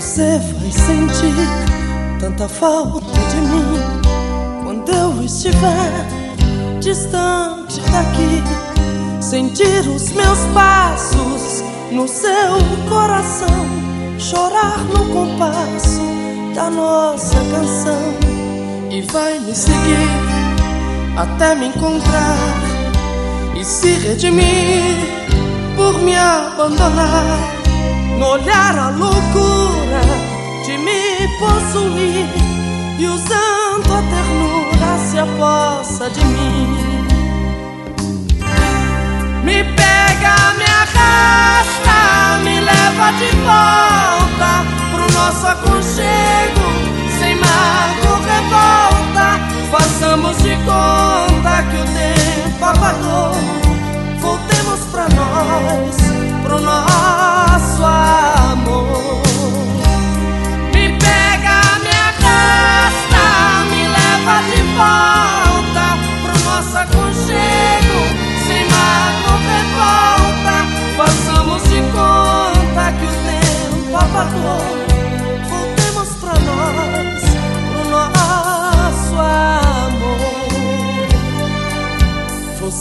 Você vai sentir tanta falta de mim quando eu estiver distante daqui. Sentir os meus passos no seu coração, chorar no compasso da nossa canção e vai me seguir até me encontrar e se redimir por me abandonar no olhar a loucura de me possuir e usando a ternura se aposta de mim. Me pega, me arrasta, me leva de volta pro nosso aconchego, sem mago revolta.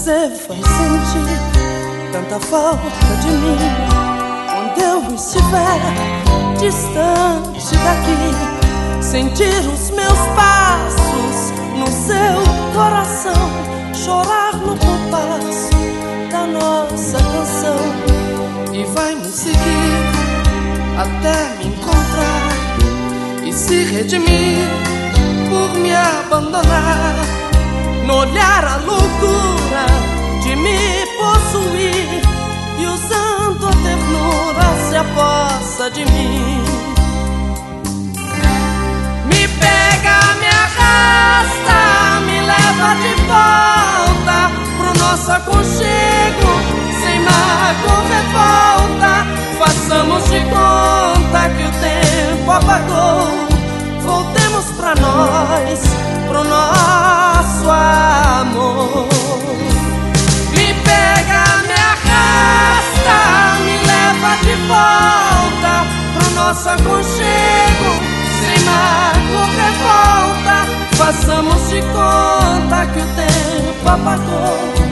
Você vai sentir tanta falta de mim quando eu estiver distante daqui. Sentir os meus passos no seu coração, chorar no compasso da nossa canção e vai me seguir até me encontrar e se redimir por me abandonar no olhar a loucura de me possuir e usando a ternura se aposta de mim. Me pega, me arrasta, me leva de volta pro nosso aconchego, sem mágoa revolta. Façamos de conta que o tempo apagou. Volta pro nosso aconchego, sem mágoa revolta. Façamos de conta que o tempo apagou.